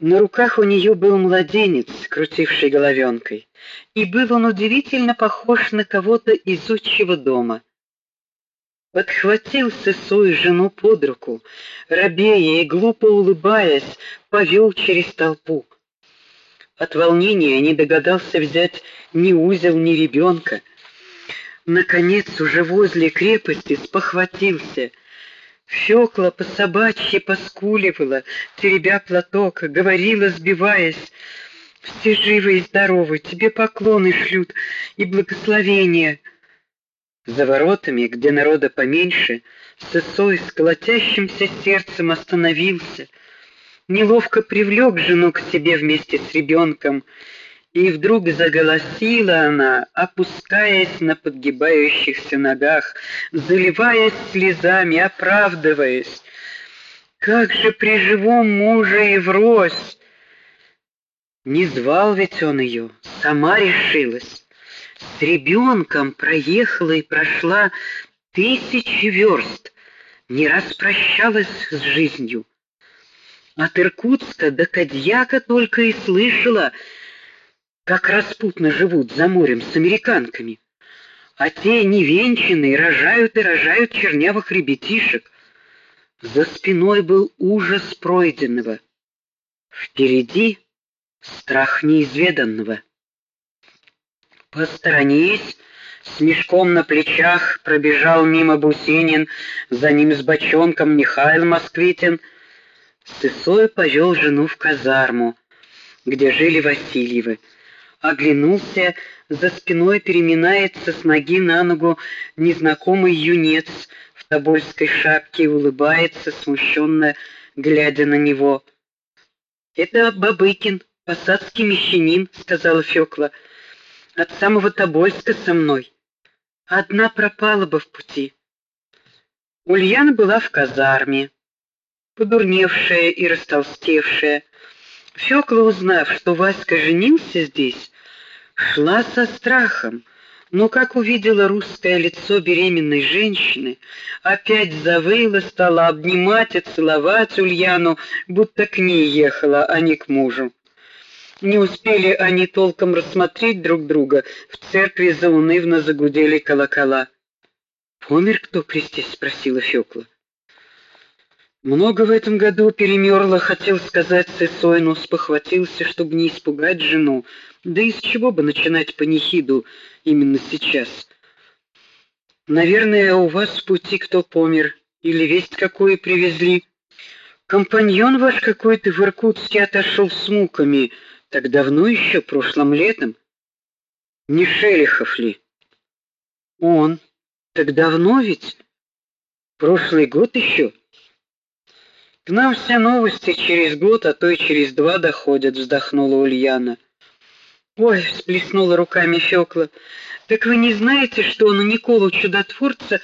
На руках у нее был младенец, крутивший головенкой, и был он удивительно похож на кого-то из отчего дома. Подхватил свою жену под руку, робея и глупо улыбаясь, повел через толпу. От волнения не догадался взять ни узел, ни ребенка. Наконец, уже возле крепости спохватился — Фёкла по собачьи поскуливала, теребя платок, говорила, сбиваясь: "Все живы и здоровы, тебе поклоны шлют и благословения". За воротами, где народа поменьше, Сысой с колотящимся сердцем остановился, неловко привлек жену к себе вместе с ребенком и вдруг заголосила она, опускаясь на подгибающихся ногах, заливаясь слезами, оправдываясь: "Как же при живом муже и врозь! Не звал ведь он ее, сама решилась. С ребенком проехала и прошла тысячи верст, не распрощалась с жизнью. От Иркутска до Кадьяка только и слышала, как распутно живут за морем с американками. А те невенчанные рожают и рожают чернявых ребятишек. За спиной был ужас пройденного. Впереди страх неизведанного. Посторонись, с мешком на плечах пробежал мимо Бусинин, за ним с бочонком Михаил Москвитин. Сысой повел жену в казарму, где жили Васильевы оглянулся, за спиной переминается с ноги на ногу незнакомый юнец в тобольской шапке и улыбается смущенно, глядя на него. Это Бабыкин, посадский мещанин, сказала Фёкла. От самого Тобольска со мной. Одна пропала бы в пути. Ульяна была в казарме, подурневшая и растолстевшая. Фёкла, узнав, что Васька женился здесь, шла со страхом, но как увидела русское лицо беременной женщины, опять завыла, стала обнимать и целовать Ульяну, будто к ней ехала, а не к мужу. Не успели они толком рассмотреть друг друга, в церкви заунывно загудели колокола. "Помер кто, крестись?" спросила Фёкла. Много в этом году перемёрло, хотел сказать Сысой, но спохватился, чтобы не испугать жену. Да из чего бы начинать панихиду именно сейчас? Наверное, у вас в пути кто помер или весть какую привезли. Компаньон ваш какой-то в Иркутске отошел с муками, так давно еще, прошлым летом. Не Шелихов ли? Он. Так давно ведь? Прошлый год еще. К нам все новости через год, а то и через два доходят, вздохнула Ульяна. Ой, всплеснула руками Фёкла. Так вы не знаете, что на Николу чудотворца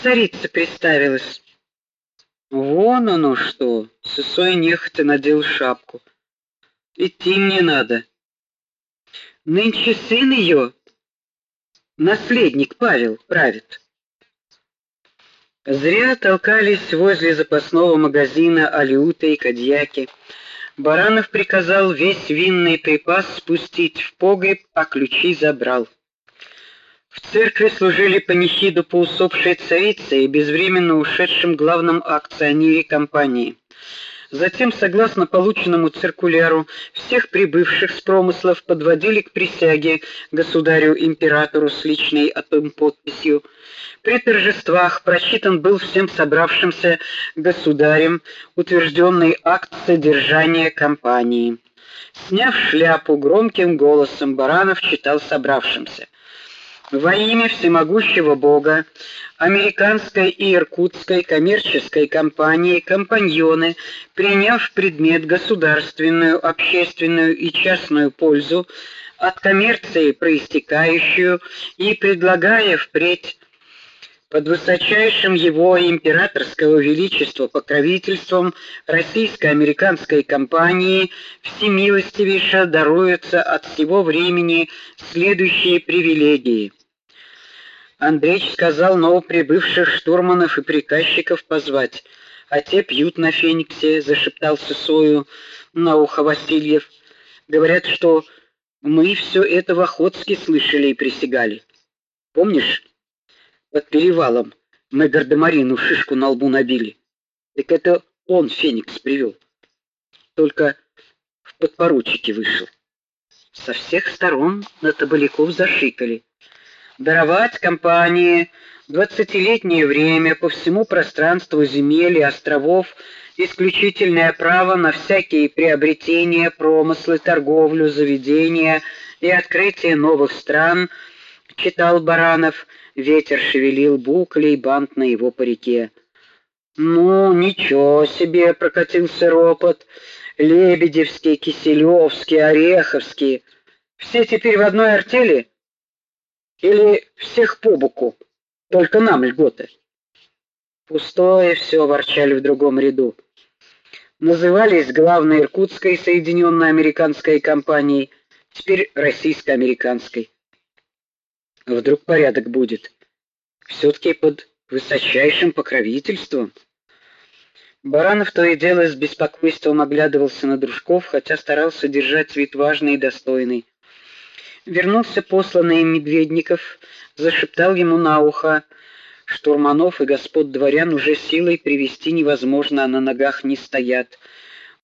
царица представилась? Вон оно что. Сысой нехотя надел шапку. Идти мне надо. Нынче сын ее, наследник Павел, правит. Зря толкались возле запасного магазина алиуты и кадьяки. Баранов приказал весь винный припас спустить в погреб, а ключи забрал. В церкви служили панихиду по усопшей царице и безвременно ушедшим главным акционере компании. Затем, согласно полученному циркуляру, всех прибывших с промыслов подводили к присяге государю-императору с личной отом подписью. При торжествах прочитан был всем собравшимся государем утвержденный акт содержания компании. Сняв шляпу, громким голосом Баранов читал собравшимся: во имя всемогущего Бога, американской и иркутской коммерческой компании компаньоны, приняв предмет государственную, общественную и частную пользу от коммерции проистекающую и предлагая впредь под высочайшим его императорского величества покровительством российско-американской компании всемилостивейше даруются от всего времени следующие привилегии. Андреич сказал новоприбывших штурманов и приказчиков позвать, а те пьют на Фениксе, зашептал Сысою. на ухо Васильев. Говорят, что мы все это в Охотске слышали и присягали. Помнишь? Под перевалом мы Гардемарину шишку на лбу набили. Так это он Феникс привел. Только в подпоручике вышел. Со всех сторон на табаляков зашикали. Даровать компании двадцатилетнее время по всему пространству земель и островов исключительное право на всякие приобретения, промыслы, торговлю, заведения и открытие новых стран, читал Баранов, ветер шевелил буклей бант на его парике. Ну, ничего себе, прокатился ропот. Лебедевский, Киселевский, Ореховский. Все теперь в одной артели? Или всех по боку? Только нам льготы. Пустое все, ворчали в другом ряду. Назывались главной иркутской соединенной американской компанией, теперь российско-американской. Вдруг порядок будет. все таки под высочайшим покровительством. Баранов то и дело с беспокойством оглядывался на дружков, хотя старался держать вид важный и достойный. Вернулся посланный Медведников, зашептал ему на ухо: "Штурманов и господ дворян уже силой привести невозможно, а на ногах не стоят.